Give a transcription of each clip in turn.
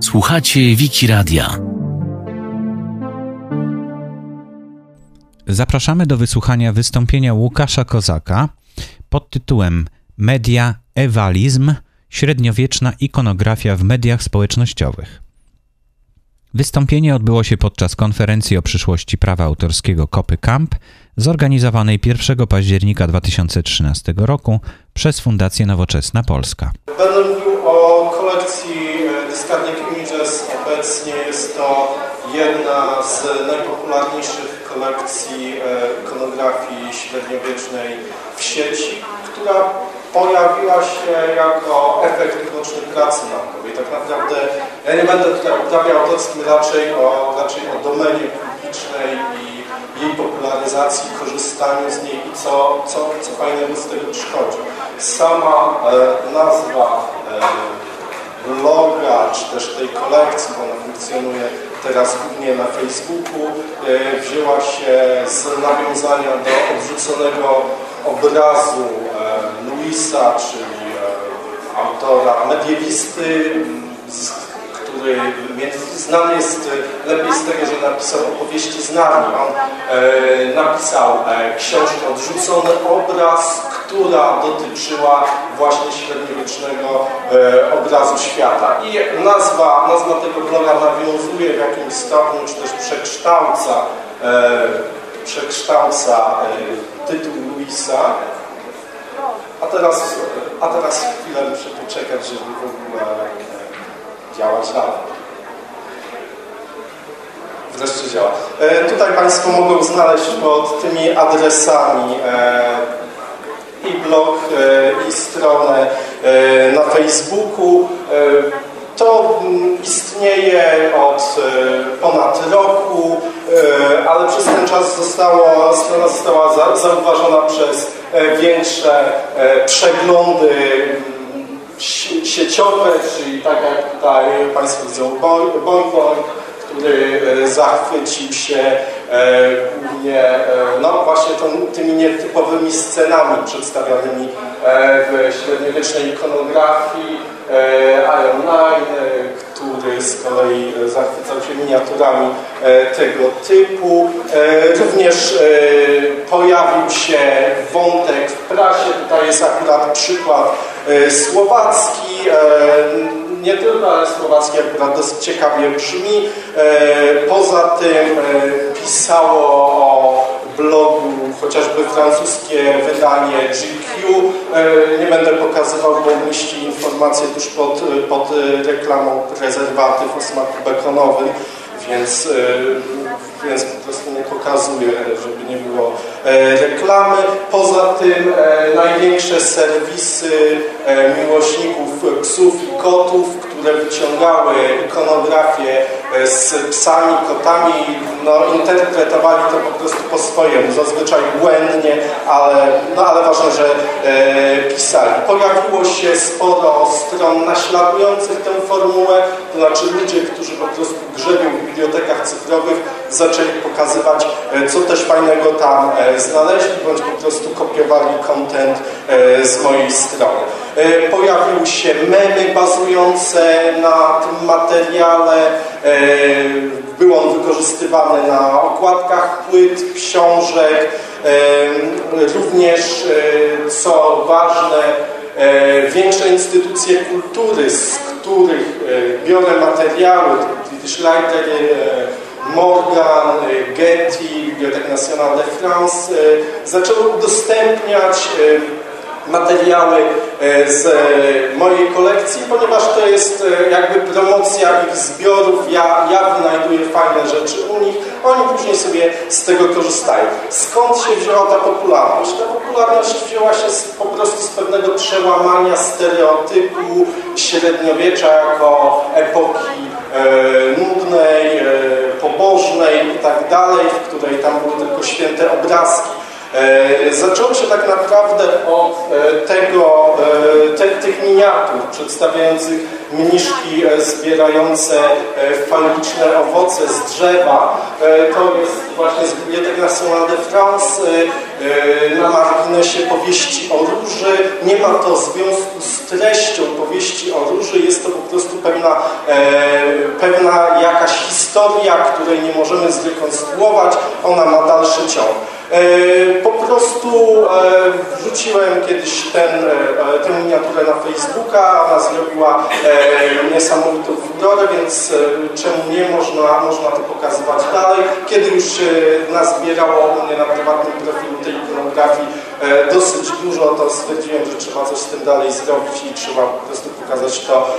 Słuchacie Wiki Radia. Zapraszamy do wysłuchania wystąpienia Łukasza Kozaka pod tytułem Media Ewalizm średniowieczna ikonografia w mediach społecznościowych. Wystąpienie odbyło się podczas konferencji o przyszłości prawa autorskiego Kopy Camp, zorganizowanej 1 października 2013 roku przez Fundację Nowoczesna Polska. Kolekcji e, Discarding Images. Obecnie jest to jedna z najpopularniejszych kolekcji e, ikonografii średniowiecznej w sieci, która pojawiła się jako efekt widoczny pracy naukowej. Tak naprawdę ja nie będę tutaj uprawiał autorskim raczej o, raczej o domenie publicznej i jej popularyzacji, korzystaniu z niej i co, co, co fajnego z tego przychodzi. Sama e, nazwa e, bloga, czy też tej kolekcji, bo ona funkcjonuje teraz głównie na Facebooku, e, wzięła się z nawiązania do odrzuconego obrazu e, Luisa, czyli e, autora mediewisty, który znany jest lepiej z tego, że napisał opowieści z Narni. On e, napisał e, książkę Odrzucony obraz, która dotyczyła właśnie średniowiecznego e, obrazu świata. I nazwa, nazwa tego bloga nawiązuje w jakimś stopniu, czy też przekształca, e, przekształca e, tytuł Luisa. A teraz, a teraz chwilę muszę poczekać, żeby w ogóle działać dalej. Wreszcie działa. E, tutaj Państwo mogą znaleźć pod tymi adresami e, i blog, e, i stronę e, na Facebooku. E, to istnieje od e, ponad roku, ale przez ten czas zostało, strona została zauważona przez większe przeglądy sieciowe, czyli tak jak tutaj Państwo widzą Boing który e, zachwycił się e, głównie e, no właśnie tymi nietypowymi scenami przedstawionymi w średniowiecznej ikonografii z kolei zachwycał się miniaturami tego typu. Również pojawił się wątek w prasie, tutaj jest akurat przykład E, słowacki, e, nie tylko, ale słowacki akurat dosyć ciekawie brzmi. E, poza tym pisało o blogu chociażby francuskie wydanie GQ. Nie będę pokazywał, bo mieści informacje tuż pod, pod reklamą prezerwatyw o smaku bekonowym więc, e, więc po prostu nie pokazuję, żeby nie było e, reklamy. Poza tym e, największe serwisy miłośników psów i kotów, które wyciągały ikonografię z psami, kotami, no, interpretowali to po prostu po swojemu, zazwyczaj błędnie, ale, no, ale ważne, że e, pisali. Pojawiło się sporo stron naśladujących tę formułę, to znaczy ludzie, którzy po prostu grzebią w bibliotekach cyfrowych, zaczęli pokazywać, e, co też fajnego tam e, znaleźli, bądź po prostu kopiowali kontent e, z mojej strony. E, pojawiły się memy bazujące na tym materiale. E, był on wykorzystywany na okładkach płyt, książek. E, również, co ważne, większe instytucje kultury, z których biorę materiały, British Library, Morgan, Getty, Bibliothèque Nationale de France, zaczęły udostępniać materiały e, z mojej kolekcji, ponieważ to jest e, jakby promocja ich zbiorów. Ja, ja wynajduję fajne rzeczy u nich, oni później sobie z tego korzystają. Skąd się wzięła ta popularność? Ta popularność wzięła się z, po prostu z pewnego przełamania stereotypu średniowiecza jako epoki e, nudnej, e, pobożnej i tak dalej, w której tam były tylko święte obrazki E, zaczęło się tak naprawdę od e, tego, e, te, tych miniatur przedstawiających mniszki zbierające faliczne owoce z drzewa. To jest właśnie z Biblioteki Nationale de France na marginesie powieści o róży. Nie ma to związku z treścią powieści o historia, której nie możemy zrekonstruować, ona ma dalszy ciąg. E, po prostu e, wrzuciłem kiedyś ten, e, tę miniaturę na Facebooka, ona zrobiła niesamowitą furorę, więc czemu nie, można, można to pokazywać dalej. Kiedy już nazbierało u mnie na prywatnym profilu tej ikonografii dosyć dużo, to stwierdziłem, że trzeba coś z tym dalej zrobić i trzeba po prostu pokazać to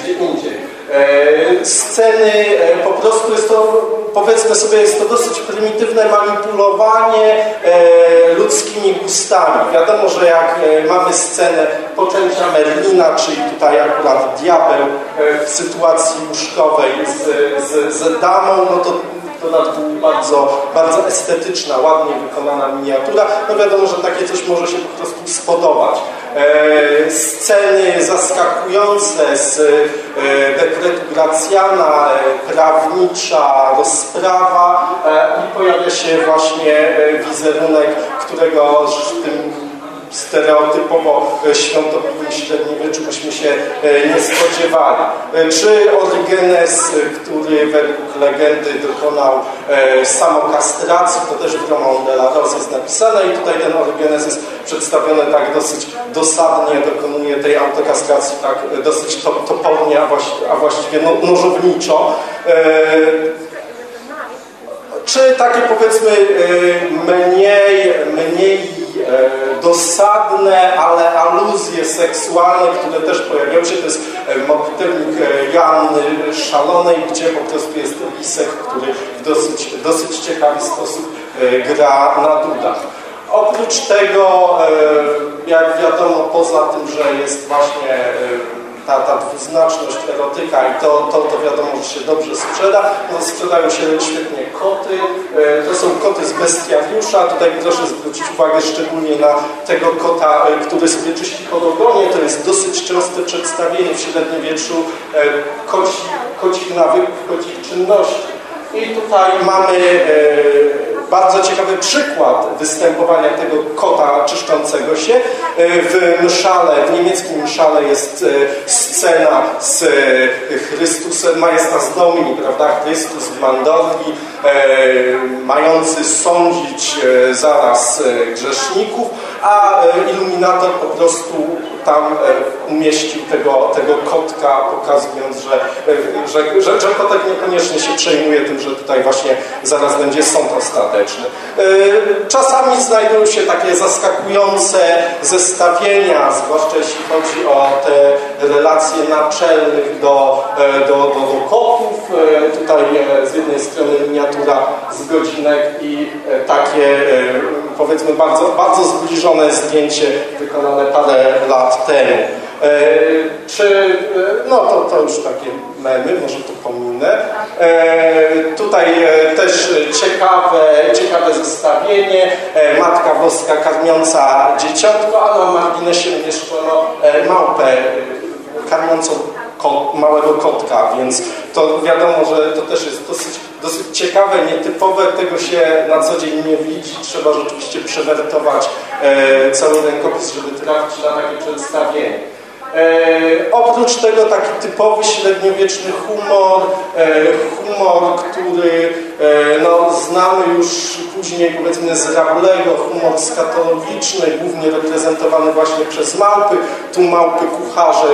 gdzie indziej. E, sceny, e, po prostu jest to, powiedzmy sobie, jest to dosyć prymitywne manipulowanie e, ludzkimi gustami. Wiadomo, że jak mamy scenę poczęcia Merlina, czyli tutaj akurat diabeł w sytuacji łóżkowej z, z, z damą, no to to bardzo, bardzo estetyczna, ładnie wykonana miniatura. No wiadomo, że takie coś może się po prostu spodobać. E, sceny zaskakujące z e, dekretu Gracjana, e, prawnicza rozprawa i pojawia się właśnie wizerunek, którego w tym stereotypowo świątobliwość średniowieczu byśmy się e, nie spodziewali. E, czy Orygenes, który według legendy dokonał e, samokastracji, to też w Roman de la Rose jest napisane i tutaj ten Orygenes jest przedstawiony tak dosyć dosadnie, dokonuje tej autokastracji tak dosyć topornie, a właściwie no, nożowniczo. Czy takie powiedzmy mniej, mniej E, dosadne, ale aluzje seksualne, które też pojawiają się. To jest e, modlitewnik e, Janny Szalonej, gdzie po prostu jest lisek, który w dosyć, dosyć ciekawy sposób gra na dudach. Oprócz tego, jak wiadomo, poza tym, że jest właśnie ta, ta dwuznaczność erotyka i to, to, to wiadomo, że się dobrze sprzeda. No, sprzedają się świetnie koty. E, to są koty z bestiariusza. Tutaj proszę zwrócić uwagę szczególnie na tego kota, e, który sobie czyści pod ogonie. To jest dosyć częste przedstawienie w średniowieczu e, koci, kocich nawyków, kocich czynności. I tutaj mamy bardzo ciekawy przykład występowania tego kota czyszczącego się. E, w mszale, w niemieckim mszale jest e, scena z e, Chrystusem, Majestas Domini, prawda? Chrystus w Mandorli, mający sądzić zaraz grzeszników, a iluminator po prostu tam e, umieścił tego, tego kotka, pokazując, że, e, że, że, że kotek niekoniecznie się przejmuje tym, że tutaj właśnie zaraz będzie sąd ostateczny. E, czasami znajdują się takie zaskakujące zestawienia, zwłaszcza jeśli chodzi o te relacje naczelnych do, do, do, do kotów. Tutaj z jednej strony miniatura z godzinek i takie powiedzmy bardzo, bardzo zbliżone zdjęcie wykonane parę lat temu. E, czy, e, no to, to już takie memy, może to pominę. E, tutaj też ciekawe, ciekawe zestawienie. Matka Boska karmiąca dzieciątko, a na marginesie umieszczono małpę karmiącą małego kotka, więc to wiadomo, że to też jest dosyć, dosyć ciekawe, nietypowe, tego się na co dzień nie widzi, trzeba rzeczywiście przewertować e, cały rękopis, żeby trafić na takie przedstawienie. E, oprócz tego taki typowy średniowieczny humor, e, humor, który e, no, znamy już później powiedzmy z Rabelego, humor skatologiczny, głównie reprezentowany właśnie przez małpy. Tu małpy kucharze,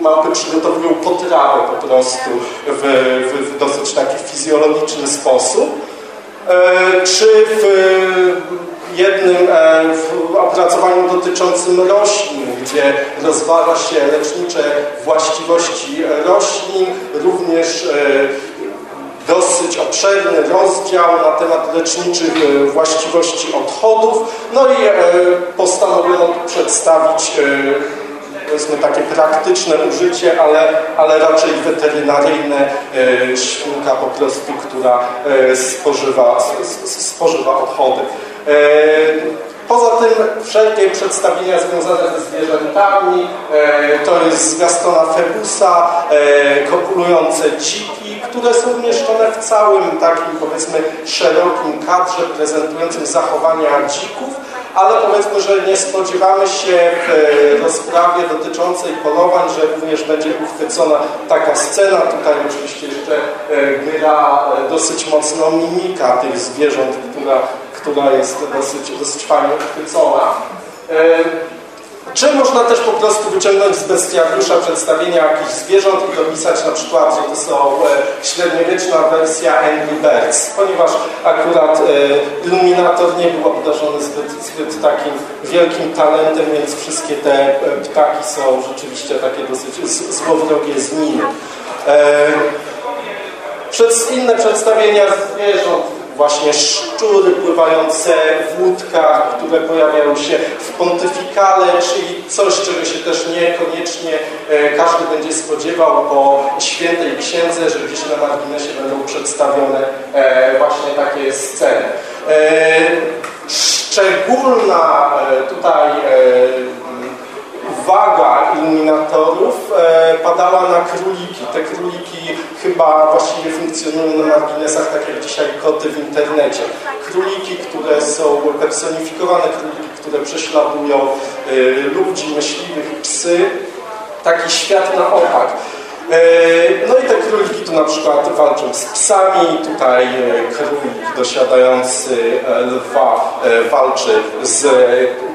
małpy przygotowują potrawę po prostu w, w, w dosyć taki fizjologiczny sposób. E, czy w jednym e, w opracowaniu dotyczącym roślin, gdzie rozważa się lecznicze właściwości roślin, również e, dosyć obszerny rozdział na temat leczniczych właściwości odchodów. No i postanowiono przedstawić powiedzmy takie praktyczne użycie, ale, ale raczej weterynaryjne e, świnka po prostu, która e, spożywa, spożywa odchody. E, poza tym wszelkie przedstawienia związane ze zwierzętami, to jest zwiastona febusa, kopulujące dziki, które są umieszczone w całym takim powiedzmy szerokim kadrze prezentującym zachowania dzików, ale powiedzmy, że nie spodziewamy się w rozprawie dotyczącej polowań, że również będzie uchwycona taka scena. Tutaj oczywiście jeszcze gra dosyć mocno mimika tych zwierząt, która, która jest dosyć, dosyć fajnie uchwycona. Czy można też po prostu wyciągnąć z bestiariusza przedstawienia jakichś zwierząt i dopisać na przykład, że to są e, średniowieczna wersja Angry Birds, ponieważ akurat e, Illuminator nie był obdarzony zbyt, zbyt takim wielkim talentem, więc wszystkie te e, ptaki są rzeczywiście takie dosyć złowrogie z miny. Przez inne przedstawienia zwierząt właśnie szczury pływające w łódkach, które pojawiają się w pontyfikale, czyli coś, czego się też niekoniecznie e, każdy będzie spodziewał po świętej księdze, że gdzieś na marginesie będą przedstawione e, właśnie takie sceny. E, szczególna tutaj uwaga iluminatorów e, padała na króliki. Te króliki chyba właściwie funkcjonują na marginesach, tak jak dzisiaj koty w internecie. Króliki, które są personifikowane, króliki, które prześladują e, ludzi, myśliwych, psy. Taki świat na opak. E, no i te króliki tu na przykład walczą z psami, tutaj e, królik dosiadający e, lwa walczy z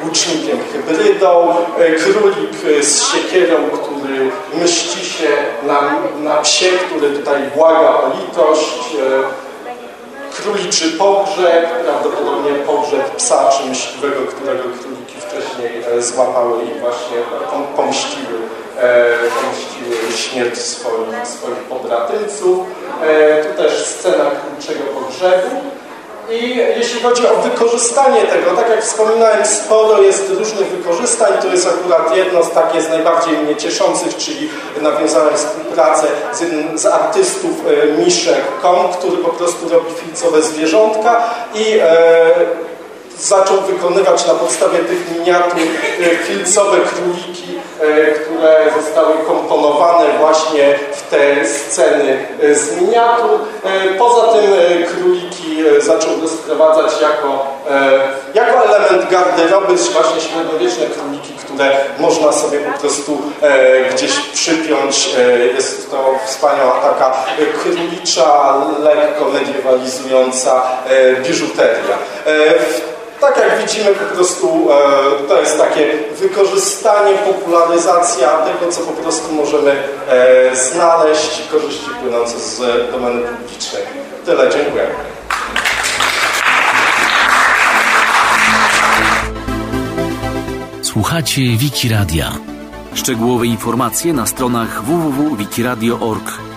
łucznikiem hybrydą, królik z siekierą, który mści się na, na psie, który tutaj błaga o litość, króliczy pogrzeb, prawdopodobnie pogrzeb psa czy myśliwego, którego króliki wcześniej złapały i właśnie pomściły pomściły śmierć swoich, swoich. E, tu też scena krótszego pogrzebu. I jeśli chodzi o wykorzystanie tego, tak jak wspominałem, sporo jest różnych wykorzystań. To jest akurat jedno z takich z najbardziej mnie cieszących, czyli nawiązałem współpracę z jednym z artystów e, Miszek.com, który po prostu robi filcowe zwierzątka i e, zaczął wykonywać na podstawie tych miniatur e, filcowe króliki, e, które zostały komponowane właśnie w te sceny e, z miniatur. Poza tym króliki zaczął rozprowadzać jako, jako element garderoby, właśnie średniowieczne króliki, które można sobie po prostu gdzieś przypiąć. Jest to wspaniała taka królicza, lekko mediewalizująca biżuteria tak jak widzimy, po prostu e, to jest takie wykorzystanie, popularyzacja tego, co po prostu możemy e, znaleźć, korzyści płynące z domeny publicznej. Tyle, dziękuję. Słuchacie Wiki Radia. Szczegółowe informacje na stronach www.wikiradio.org.